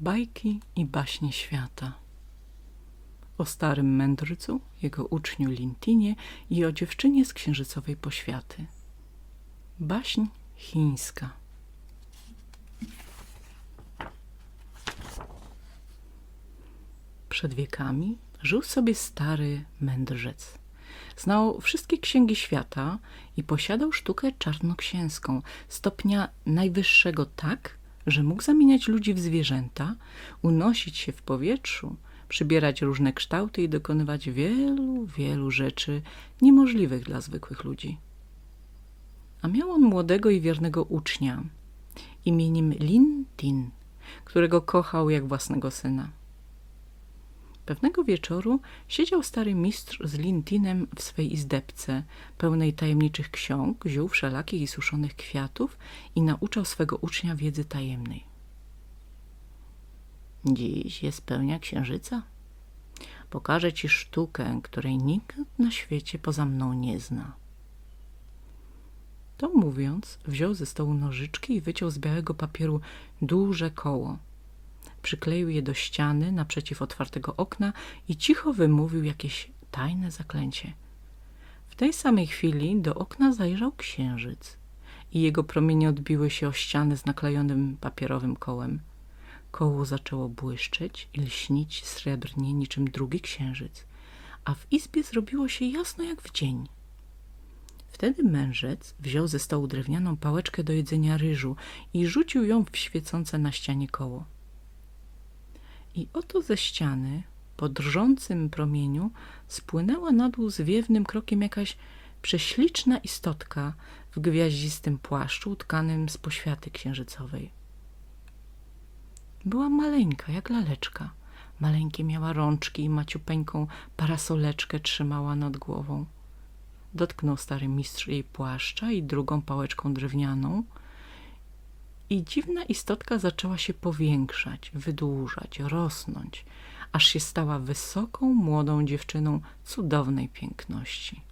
Bajki i baśnie świata. O starym mędrcu, jego uczniu Lintinie i o dziewczynie z księżycowej poświaty. Baśń chińska. Przed wiekami żył sobie stary mędrzec. Znał wszystkie księgi świata i posiadał sztukę czarnoksięską, stopnia najwyższego tak, że mógł zamieniać ludzi w zwierzęta, unosić się w powietrzu, przybierać różne kształty i dokonywać wielu, wielu rzeczy niemożliwych dla zwykłych ludzi. A miał on młodego i wiernego ucznia imieniem Lin Tin, którego kochał jak własnego syna. Pewnego wieczoru siedział stary mistrz z Lintinem w swej izdebce, pełnej tajemniczych ksiąg, ziół wszelakich i suszonych kwiatów i nauczał swego ucznia wiedzy tajemnej. Dziś jest pełnia księżyca. Pokażę ci sztukę, której nikt na świecie poza mną nie zna. To mówiąc, wziął ze stołu nożyczki i wyciął z białego papieru duże koło – przykleił je do ściany naprzeciw otwartego okna i cicho wymówił jakieś tajne zaklęcie. W tej samej chwili do okna zajrzał księżyc i jego promienie odbiły się o ścianę z naklejonym papierowym kołem. Koło zaczęło błyszczeć i lśnić srebrnie niczym drugi księżyc, a w izbie zrobiło się jasno jak w dzień. Wtedy mężec wziął ze stołu drewnianą pałeczkę do jedzenia ryżu i rzucił ją w świecące na ścianie koło. I oto ze ściany, po drżącym promieniu, spłynęła na dół zwiewnym krokiem jakaś prześliczna istotka w gwiaździstym płaszczu utkanym z poświaty księżycowej. Była maleńka, jak laleczka. Maleńkie miała rączki i maciupeńką parasoleczkę trzymała nad głową. Dotknął stary mistrz jej płaszcza i drugą pałeczką drewnianą – i dziwna istotka zaczęła się powiększać, wydłużać, rosnąć, aż się stała wysoką, młodą dziewczyną cudownej piękności.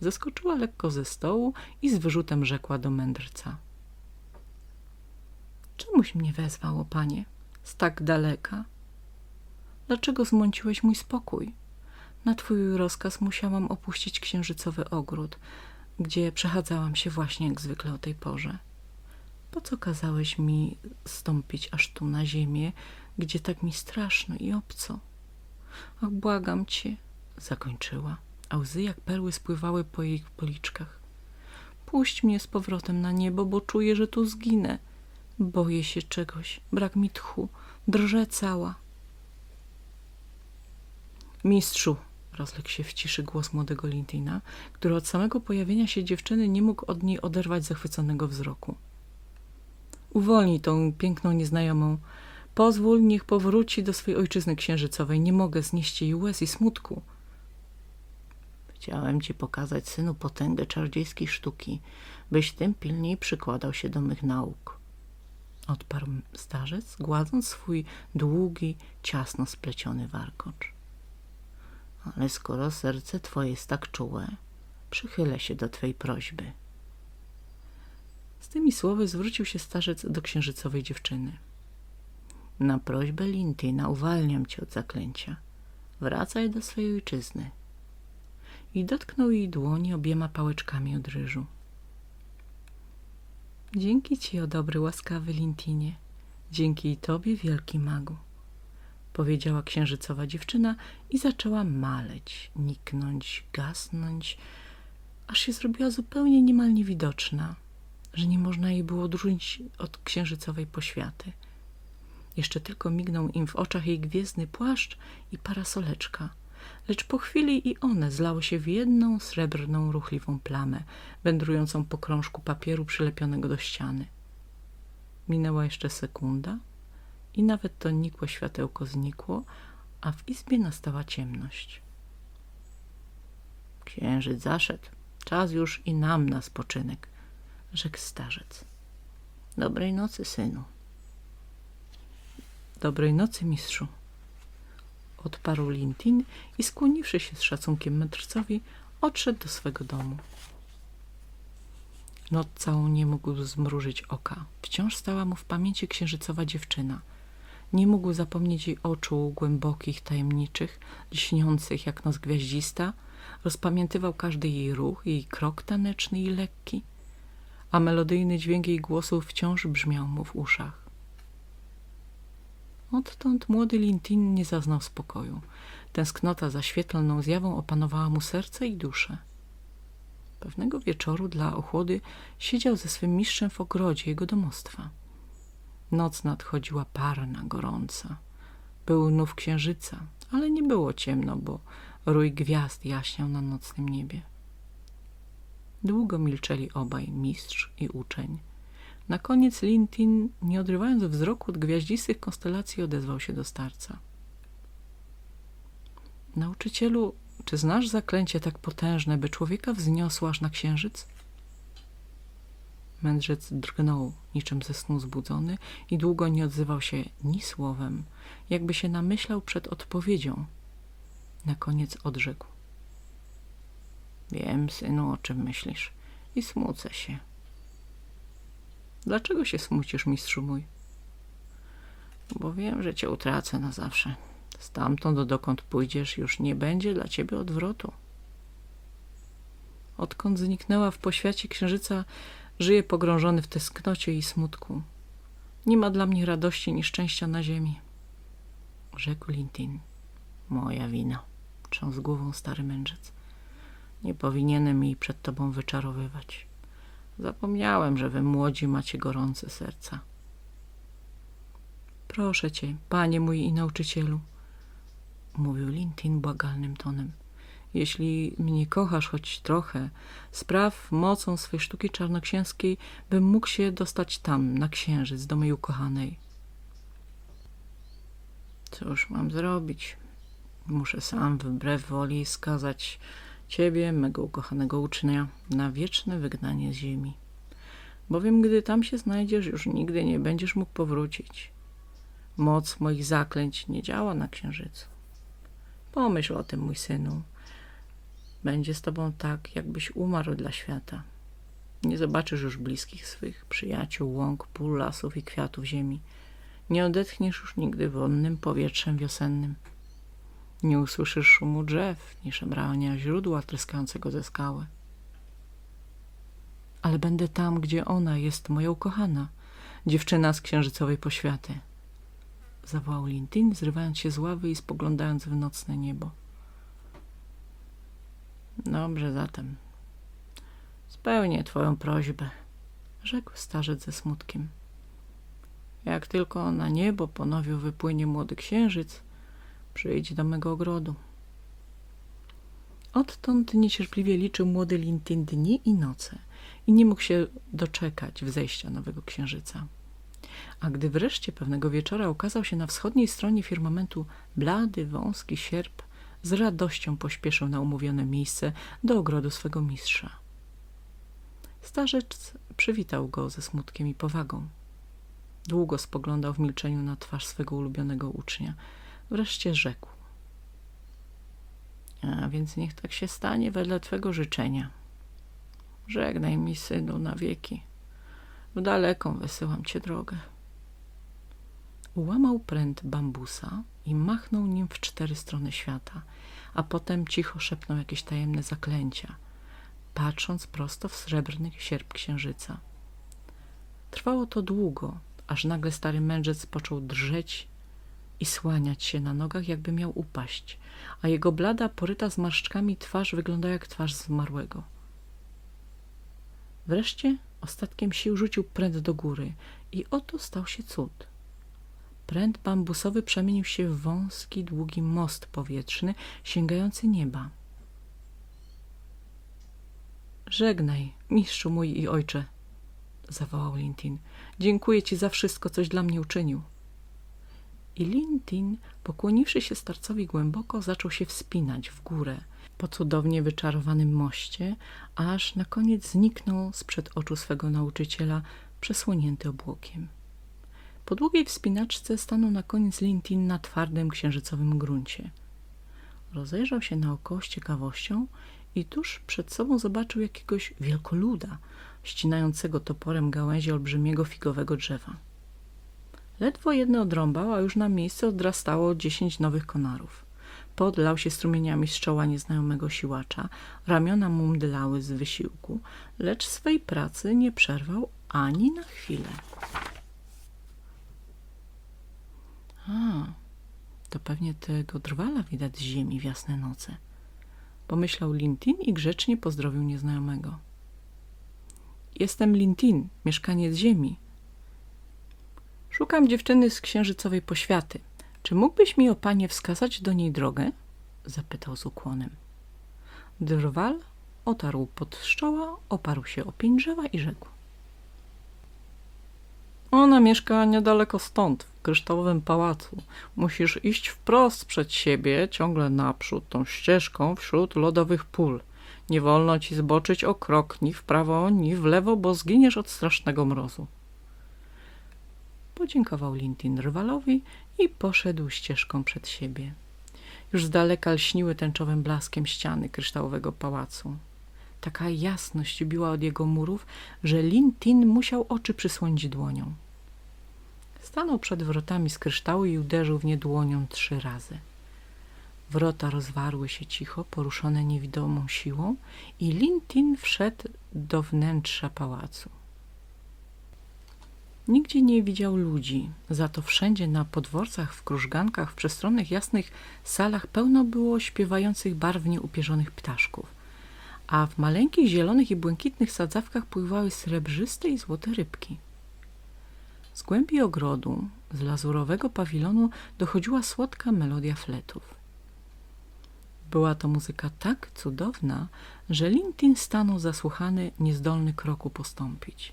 Zeskoczyła lekko ze stołu i z wyrzutem rzekła do mędrca. Czemuś mnie wezwało, panie, z tak daleka? Dlaczego zmąciłeś mój spokój? Na twój rozkaz musiałam opuścić księżycowy ogród, gdzie przechadzałam się właśnie jak zwykle o tej porze. Po co kazałeś mi stąpić aż tu na ziemię, gdzie tak mi straszno i obco? Ach, błagam cię, zakończyła, a łzy jak perły spływały po jej policzkach. Puść mnie z powrotem na niebo, bo czuję, że tu zginę. Boję się czegoś, brak mi tchu, drżę cała. Mistrzu, rozległ się w ciszy głos młodego Lintina, który od samego pojawienia się dziewczyny nie mógł od niej oderwać zachwyconego wzroku. Uwolnij tą piękną nieznajomą. Pozwól, niech powróci do swojej ojczyzny księżycowej. Nie mogę znieść jej łez i smutku. Chciałem ci pokazać, synu, potęgę czarodziejskiej sztuki, byś tym pilniej przykładał się do mych nauk. Odparł starzec, gładząc swój długi, ciasno spleciony warkocz. Ale skoro serce twoje jest tak czułe, przychylę się do twej prośby. Z tymi słowy zwrócił się starzec do księżycowej dziewczyny. Na prośbę Lintyna uwalniam cię od zaklęcia. Wracaj do swojej ojczyzny. I dotknął jej dłoni obiema pałeczkami od ryżu. Dzięki ci, o dobry, łaskawy Lintinie. Dzięki i tobie, wielki magu. Powiedziała księżycowa dziewczyna i zaczęła maleć, niknąć, gasnąć, aż się zrobiła zupełnie niemal niewidoczna że nie można jej było odróżnić od księżycowej poświaty. Jeszcze tylko mignął im w oczach jej gwiezdny płaszcz i parasoleczka, lecz po chwili i one zlały się w jedną srebrną, ruchliwą plamę, wędrującą po krążku papieru przylepionego do ściany. Minęła jeszcze sekunda i nawet to nikłe światełko znikło, a w izbie nastała ciemność. Księżyc zaszedł. Czas już i nam na spoczynek rzekł starzec. Dobrej nocy, synu. Dobrej nocy, mistrzu. Odparł Lintin i skłoniwszy się z szacunkiem mędrcowi, odszedł do swego domu. Noc całą nie mógł zmrużyć oka. Wciąż stała mu w pamięci księżycowa dziewczyna. Nie mógł zapomnieć jej oczu głębokich, tajemniczych, lśniących jak noc gwiaździsta. Rozpamiętywał każdy jej ruch, jej krok taneczny i lekki, a melodyjny dźwięk jej głosu wciąż brzmiał mu w uszach. Odtąd młody Lintin nie zaznał spokoju. Tęsknota za świetlną zjawą opanowała mu serce i duszę. Pewnego wieczoru dla ochłody siedział ze swym mistrzem w ogrodzie jego domostwa. Noc nadchodziła parna, gorąca. Był nów księżyca, ale nie było ciemno, bo rój gwiazd jaśniał na nocnym niebie. Długo milczeli obaj, mistrz i uczeń. Na koniec Lintin, nie odrywając wzroku od gwiaździstych konstelacji, odezwał się do starca. Nauczycielu, czy znasz zaklęcie tak potężne, by człowieka wzniosło aż na księżyc? Mędrzec drgnął, niczym ze snu zbudzony i długo nie odzywał się ni słowem, jakby się namyślał przed odpowiedzią. Na koniec odrzekł. Wiem, synu, o czym myślisz i smucę się. Dlaczego się smucisz, mistrzu mój? Bo wiem, że cię utracę na zawsze. Stamtąd, dokąd pójdziesz, już nie będzie dla ciebie odwrotu. Odkąd zniknęła w poświacie księżyca, żyję pogrążony w tęsknocie i smutku. Nie ma dla mnie radości ni szczęścia na ziemi. Rzekł Lintin. Moja wina, trząsł głową stary mędrzec. Nie powinienem jej przed tobą wyczarowywać. Zapomniałem, że wy młodzi macie gorące serca. Proszę cię, panie mój i nauczycielu, mówił Lintin błagalnym tonem. Jeśli mnie kochasz choć trochę, spraw mocą swej sztuki czarnoksięskiej, bym mógł się dostać tam, na księżyc, do mojej ukochanej. Cóż mam zrobić? Muszę sam wbrew woli skazać ciebie, mego ukochanego ucznia, na wieczne wygnanie z ziemi. Bowiem gdy tam się znajdziesz, już nigdy nie będziesz mógł powrócić. Moc moich zaklęć nie działa na księżycu. Pomyśl o tym, mój synu. Będzie z tobą tak, jakbyś umarł dla świata. Nie zobaczysz już bliskich swych, przyjaciół, łąk, pól, lasów i kwiatów ziemi. Nie odetchniesz już nigdy wonnym powietrzem wiosennym. Nie usłyszysz szumu drzew, ni szemrania źródła tryskającego ze skały. Ale będę tam, gdzie ona jest moja ukochana, dziewczyna z księżycowej poświaty zawołał Lintin, zrywając się z ławy i spoglądając w nocne niebo. Dobrze zatem. Spełnię twoją prośbę, rzekł starzec ze smutkiem. Jak tylko na niebo ponowił wypłynie młody księżyc, przyjdź do mego ogrodu. Odtąd niecierpliwie liczył młody Lintin dni i noce i nie mógł się doczekać wzejścia nowego księżyca. A gdy wreszcie pewnego wieczora ukazał się na wschodniej stronie firmamentu blady, wąski sierp, z radością pośpieszył na umówione miejsce do ogrodu swego mistrza. Starzec przywitał go ze smutkiem i powagą. Długo spoglądał w milczeniu na twarz swego ulubionego ucznia. Wreszcie rzekł. A więc niech tak się stanie wedle twego życzenia. Żegnaj mi, synu, na wieki. W daleką wysyłam cię drogę. Ułamał pręt bambusa i machnął nim w cztery strony świata, a potem cicho szepnął jakieś tajemne zaklęcia, patrząc prosto w srebrny sierp księżyca. Trwało to długo, aż nagle stary mędrzec począł drżeć i słaniać się na nogach, jakby miał upaść, a jego blada, poryta zmarszczkami twarz wyglądała jak twarz zmarłego. Wreszcie ostatkiem sił rzucił pręt do góry i oto stał się cud. Pręt bambusowy przemienił się w wąski, długi most powietrzny sięgający nieba. Żegnaj, mistrzu mój i ojcze, zawołał Lintin. Dziękuję ci za wszystko, coś dla mnie uczynił. I Lintin, pokłoniwszy się starcowi głęboko, zaczął się wspinać w górę po cudownie wyczarowanym moście, aż na koniec zniknął sprzed oczu swego nauczyciela, przesłonięty obłokiem. Po długiej wspinaczce stanął na koniec Lintin na twardym księżycowym gruncie. Rozejrzał się naokoło z ciekawością i tuż przed sobą zobaczył jakiegoś wielkoluda, ścinającego toporem gałęzie olbrzymiego figowego drzewa. Ledwo jedno odrąbał, a już na miejsce odrastało dziesięć nowych konarów. Podlał się strumieniami z czoła nieznajomego siłacza, ramiona mu mdlały z wysiłku, lecz swej pracy nie przerwał ani na chwilę. A, to pewnie tego drwala widać z ziemi w jasne noce. Pomyślał Lintin i grzecznie pozdrowił nieznajomego. Jestem Lintin, mieszkaniec ziemi. Szukam dziewczyny z księżycowej poświaty. Czy mógłbyś mi o panie wskazać do niej drogę? Zapytał z ukłonem. Drwal otarł pod szczoła, oparł się o pień drzewa i rzekł. Ona mieszka niedaleko stąd, w kryształowym pałacu. Musisz iść wprost przed siebie, ciągle naprzód, tą ścieżką wśród lodowych pól. Nie wolno ci zboczyć o krok ni w prawo, ni w lewo, bo zginiesz od strasznego mrozu. Podziękował Lintin rywalowi i poszedł ścieżką przed siebie. Już z daleka lśniły tęczowym blaskiem ściany kryształowego pałacu. Taka jasność biła od jego murów, że Lintin musiał oczy przysłonić dłonią. Stanął przed wrotami z kryształu i uderzył w nie dłonią trzy razy. Wrota rozwarły się cicho, poruszone niewidomą siłą i Lintin wszedł do wnętrza pałacu. Nigdzie nie widział ludzi, za to wszędzie na podworcach, w krużgankach, w przestronnych jasnych salach pełno było śpiewających barwnie upierzonych ptaszków, a w maleńkich zielonych i błękitnych sadzawkach pływały srebrzyste i złote rybki. Z głębi ogrodu, z lazurowego pawilonu dochodziła słodka melodia fletów. Była to muzyka tak cudowna, że Lintin stanął zasłuchany, niezdolny kroku postąpić.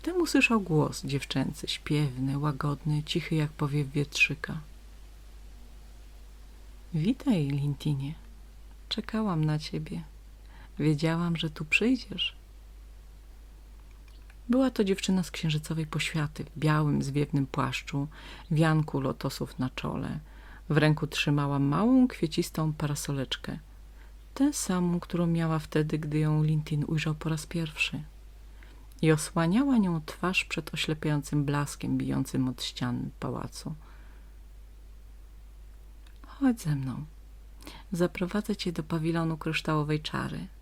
Wtem usłyszał głos dziewczęcy, śpiewny, łagodny, cichy jak powiew wietrzyka. Witaj, Lintinie. Czekałam na ciebie. Wiedziałam, że tu przyjdziesz. Była to dziewczyna z księżycowej poświaty, w białym, zwiewnym płaszczu, wianku lotosów na czole. W ręku trzymała małą, kwiecistą parasoleczkę. Tę samą, którą miała wtedy, gdy ją Lintin ujrzał po raz pierwszy. I osłaniała nią twarz przed oślepiającym blaskiem bijącym od ścian pałacu. Chodź ze mną. Zaprowadzę cię do pawilonu kryształowej czary –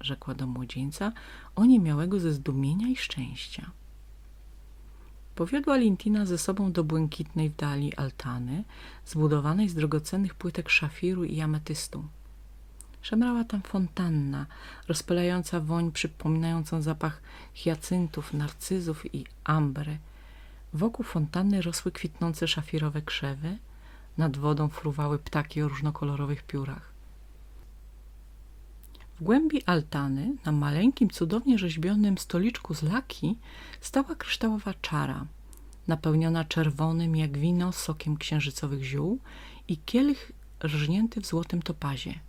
rzekła do młodzieńca, oniemiałego ze zdumienia i szczęścia. Powiodła Lintina ze sobą do błękitnej w dali altany, zbudowanej z drogocennych płytek szafiru i ametystu. Szemrała tam fontanna, rozpylająca woń przypominającą zapach hiacyntów, narcyzów i ambry. Wokół fontanny rosły kwitnące szafirowe krzewy, nad wodą fruwały ptaki o różnokolorowych piórach. W głębi altany, na maleńkim, cudownie rzeźbionym stoliczku z laki, stała kryształowa czara, napełniona czerwonym jak wino sokiem księżycowych ziół i kielich rżnięty w złotym topazie.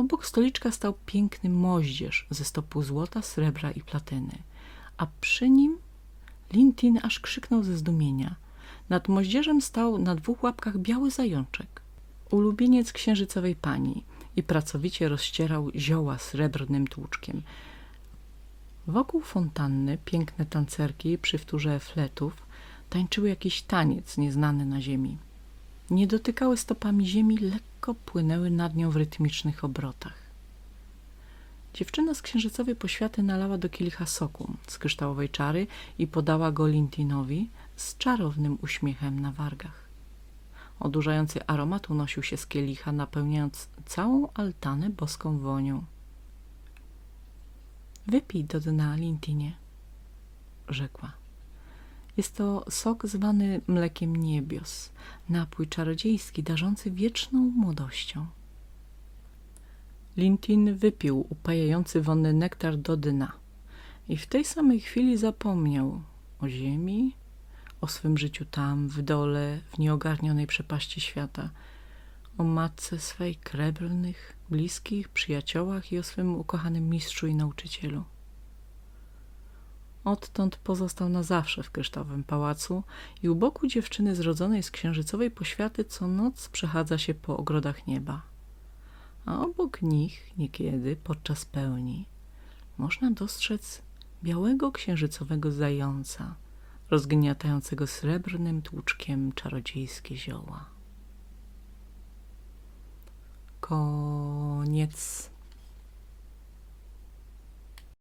Obok stoliczka stał piękny moździerz ze stopu złota, srebra i platyny, a przy nim Lintin aż krzyknął ze zdumienia. Nad moździerzem stał na dwóch łapkach biały zajączek, ulubieniec księżycowej pani – i pracowicie rozcierał zioła srebrnym tłuczkiem. Wokół fontanny piękne tancerki przy wtórze fletów tańczyły jakiś taniec nieznany na ziemi. Nie dotykały stopami ziemi, lekko płynęły nad nią w rytmicznych obrotach. Dziewczyna z księżycowej poświaty nalała do kielicha soku z kryształowej czary i podała go Lintinowi z czarownym uśmiechem na wargach. Odurzający aromat unosił się z kielicha, napełniając całą altanę boską wonią. Wypij do dna, Lintinie, rzekła. Jest to sok zwany mlekiem niebios, napój czarodziejski, darzący wieczną młodością. Lintin wypił upajający wonny nektar do dna i w tej samej chwili zapomniał o ziemi, o swym życiu tam, w dole, w nieogarnionej przepaści świata, o matce swej, krebrnych, bliskich, przyjaciołach i o swym ukochanym mistrzu i nauczycielu. Odtąd pozostał na zawsze w kryształowym pałacu i u boku dziewczyny zrodzonej z księżycowej poświaty co noc przechadza się po ogrodach nieba. A obok nich niekiedy, podczas pełni, można dostrzec białego księżycowego zająca, rozgniatającego srebrnym tłuczkiem czarodziejskie zioła. Koniec.